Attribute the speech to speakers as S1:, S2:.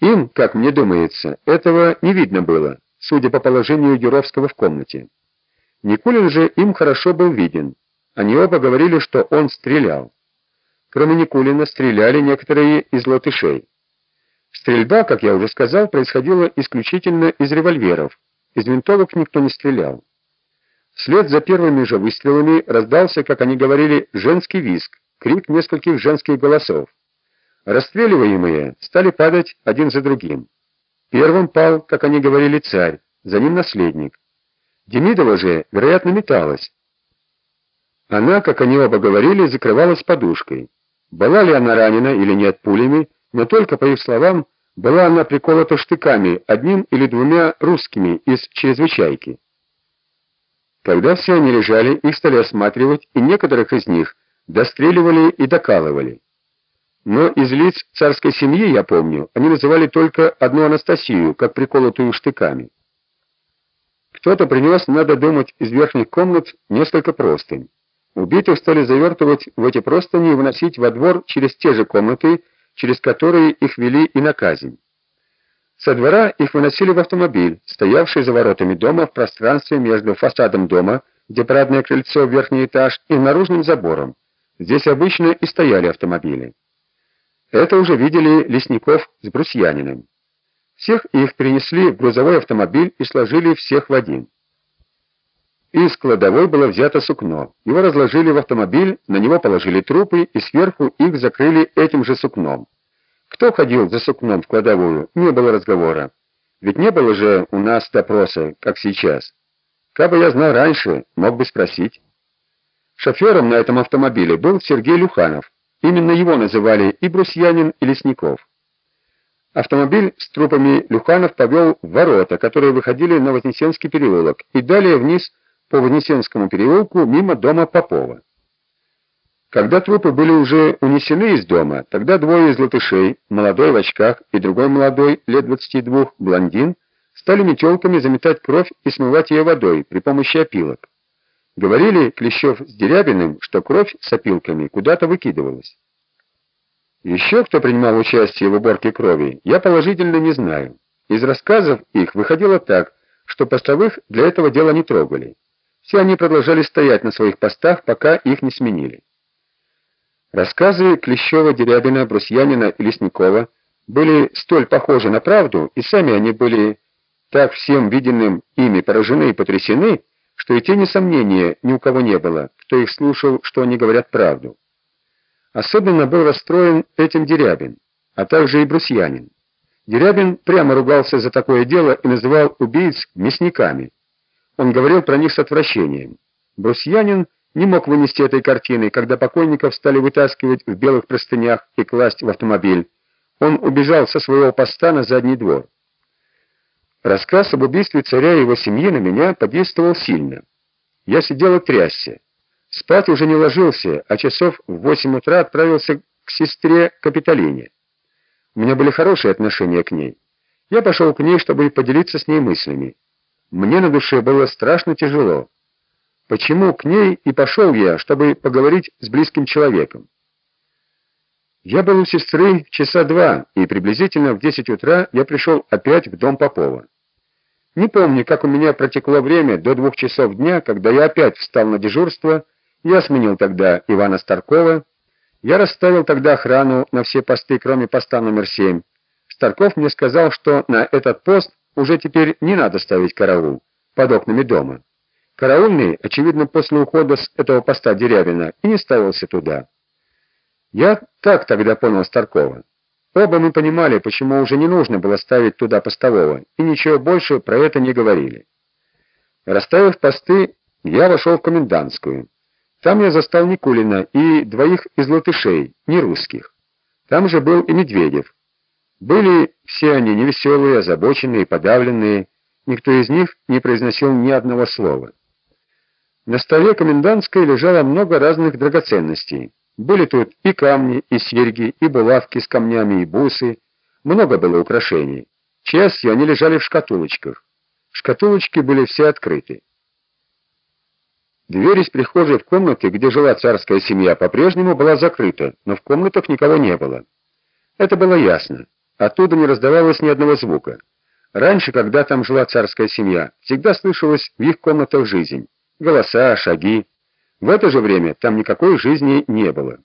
S1: Им, как мне думается, этого не видно было, судя по положению Юровского в комнате. Никулин же им хорошо был виден. Они оба говорили, что он стрелял. Кроме Никулина стреляли некоторые из латышей. Стрельба, как я уже сказал, происходила исключительно из револьверов. Из винтовок никто не стрелял. Вслед за первыми же выстрелами раздался, как они говорили, женский визг, крик нескольких женских голосов. Расстреливаемые стали падать один за другим. Первым пал, как они говорили, царь, за ним наследник. Демидова же, вероятно, металась. Она, как они оба говорили, закрывалась подушкой. Была ли она ранена или нет пулями, но только, по их словам, была она приколота штыками, одним или двумя русскими из чрезвычайки. Когда все они лежали, их стали осматривать, и некоторых из них достреливали и докалывали. Но из лиц царской семьи, я помню, они называли только одну Анастасию, как приколотую штыками. Кто-то принес, надо думать, из верхних комнат несколько простынь. Убитых стали завертывать в эти простыни и выносить во двор через те же комнаты, через которые их вели и на казнь. Со двора их выносили в автомобиль, стоявший за воротами дома в пространстве между фасадом дома, где парадное крыльцо, верхний этаж, и наружным забором. Здесь обычно и стояли автомобили. Это уже видели Лесников с Брусьяниным. Всех их перенесли в грузовой автомобиль и сложили всех в один. Из кладовой было взято сукно. Его разложили в автомобиль, на него положили трупы и сверху их закрыли этим же сукном. Кто ходил за сукном в кладовую, не было разговора. Ведь не было же у нас допроса, как сейчас. Как бы я знал раньше, мог бы спросить. Шофером на этом автомобиле был Сергей Люханов. Именно его называли и Брусьянин, и Лесников. Автомобиль с трупами Люханов повел в ворота, которые выходили на Вознесенский переулок, и далее вниз по Вознесенскому переулку мимо дома Попова. Когда трупы были уже унесены из дома, тогда двое из латышей, молодой в очках и другой молодой, лет 22, блондин, стали метелками заметать кровь и смывать ее водой при помощи опилок. Говорили Клещев с Дерябиным, что кровь с опилками куда-то выкидывалась. Еще кто принимал участие в уборке крови, я положительно не знаю. Из рассказов их выходило так, что постовых для этого дела не трогали. Все они продолжали стоять на своих постах, пока их не сменили. Рассказы Клещева, Дерябина, Брусьянина и Лесникова были столь похожи на правду, и сами они были так всем виденным ими поражены и потрясены, что и тени сомнения ни у кого не было, кто их слушал, что они говорят правду. Особенно был расстроен этим Дерябин, а также и Брусьянин. Дерябин прямо ругался за такое дело и называл убийц мясниками. Он говорил про них с отвращением. Брусьянин не мог вынести этой картины, когда покойников стали вытаскивать в белых простынях и класть в автомобиль. Он убежал со своего поста на задний двор. Рассказ об убийстве царя и его семьи на меня подействовал сильно. Я сидел и трясся. Спать уже не ложился, а часов в восемь утра отправился к сестре Капитолине. У меня были хорошие отношения к ней. Я пошел к ней, чтобы поделиться с ней мыслями. Мне на душе было страшно тяжело. Почему к ней и пошел я, чтобы поговорить с близким человеком? Я был у сестры часа два, и приблизительно в десять утра я пришел опять в дом Попова. Не помню, как у меня протекло время до двух часов дня, когда я опять встал на дежурство. Я сменил тогда Ивана Старкова. Я расставил тогда охрану на все посты, кроме поста номер семь. Старков мне сказал, что на этот пост уже теперь не надо ставить караул под окнами дома. Караульный, очевидно, после ухода с этого поста Дерябина и не ставился туда. Я так тогда понял Старкова. Оба мы понимали, почему уже не нужно было ставить туда постового, и ничего больше про это не говорили. Расставив посты, я вошел в комендантскую. Там я застал Никулина и двоих из латышей, не русских. Там же был и Медведев. Были все они невеселые, озабоченные, подавленные. Никто из них не произносил ни одного слова. На столе комендантской лежало много разных драгоценностей. Были тут и камни, и серьги, и булавки с камнями, и бусы. Много было украшений. Частью они лежали в шкатулочках. Шкатулочки были все открыты. Дверь из прихожей в комнаты, где жила царская семья, по-прежнему была закрыта, но в комнатах никого не было. Это было ясно. Оттуда не раздавалось ни одного звука. Раньше, когда там жила царская семья, всегда слышалась в их комнатах жизнь. Голоса, шаги. В это же время там никакой жизни не было.